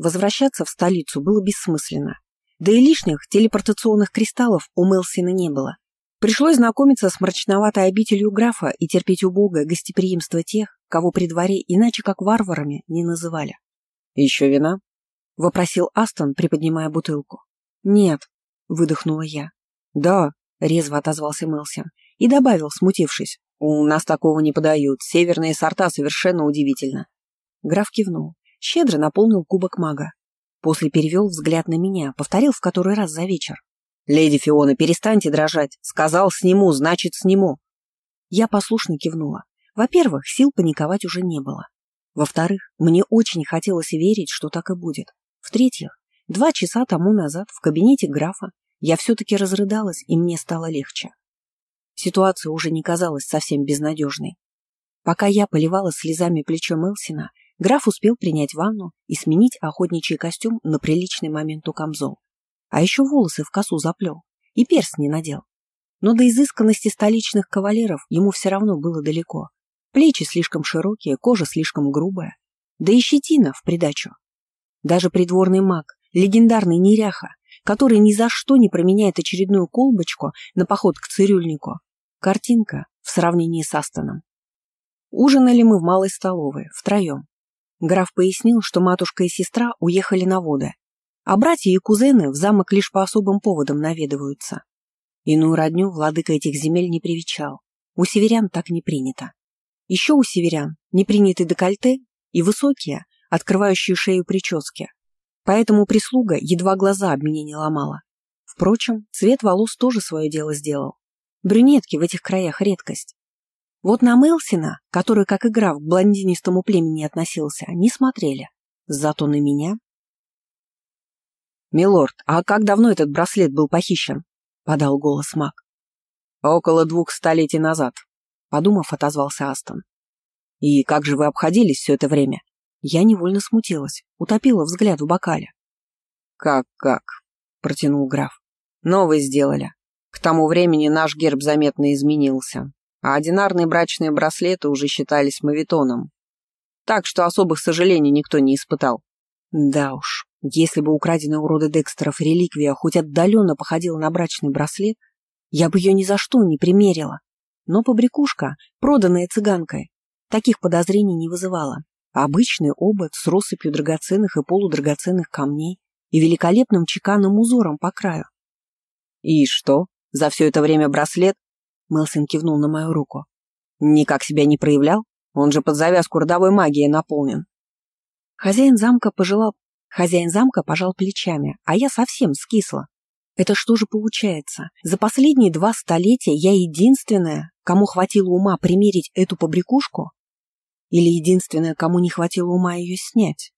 возвращаться в столицу было бессмысленно. Да и лишних телепортационных кристаллов у Мелсина не было. Пришлось знакомиться с мрачноватой обителью графа и терпеть убогое гостеприимство тех, кого при дворе иначе как варварами не называли. «Еще вина?» — вопросил Астон, приподнимая бутылку. «Нет», — выдохнула я. «Да», — резво отозвался Мелсин и добавил, смутившись. «У нас такого не подают. Северные сорта совершенно удивительно». Граф кивнул, щедро наполнил кубок мага. После перевел взгляд на меня, повторил в который раз за вечер. «Леди Фиона, перестаньте дрожать. Сказал, сниму, значит, сниму». Я послушно кивнула. Во-первых, сил паниковать уже не было. Во-вторых, мне очень хотелось верить, что так и будет. В-третьих, два часа тому назад в кабинете графа я все-таки разрыдалась, и мне стало легче. Ситуация уже не казалась совсем безнадежной. Пока я поливала слезами плечо Мелсина, граф успел принять ванну и сменить охотничий костюм на приличный моменту камзол. А еще волосы в косу заплел и перстни надел. Но до изысканности столичных кавалеров ему все равно было далеко. Плечи слишком широкие, кожа слишком грубая. Да и щетина в придачу. Даже придворный маг, легендарный неряха, который ни за что не променяет очередную колбочку на поход к цирюльнику. Картинка в сравнении с Астоном. Ужинали мы в малой столовой, втроем. Граф пояснил, что матушка и сестра уехали на воды, а братья и кузены в замок лишь по особым поводам наведываются. Иную родню владыка этих земель не привечал. У северян так не принято. Еще у северян не приняты декольте и высокие, открывающие шею прически. Поэтому прислуга едва глаза об меня не ломала. Впрочем, цвет волос тоже свое дело сделал. Брюнетки в этих краях редкость. Вот на Мелсина, который, как игра, к блондинистому племени относился, не смотрели. Зато на меня «Милорд, а как давно этот браслет был похищен?» — подал голос маг. «Около двух столетий назад», — подумав, отозвался Астон. «И как же вы обходились все это время?» Я невольно смутилась, утопила взгляд в бокале. «Как-как?» — протянул граф. «Новый сделали. К тому времени наш герб заметно изменился, а одинарные брачные браслеты уже считались мавитоном. Так что особых сожалений никто не испытал». «Да уж, если бы украденная у Декстеров реликвия хоть отдаленно походила на брачный браслет, я бы ее ни за что не примерила. Но побрякушка, проданная цыганкой, таких подозрений не вызывала. Обычный обод с россыпью драгоценных и полудрагоценных камней и великолепным чеканным узором по краю. «И что? За все это время браслет?» Мелсин кивнул на мою руку. «Никак себя не проявлял? Он же под завязку родовой магией наполнен». Хозяин замка пожелал Хозяин замка пожал плечами, а я совсем скисла. Это что же получается? За последние два столетия я единственная, кому хватило ума примерить эту побрякушку? Или единственная, кому не хватило ума ее снять?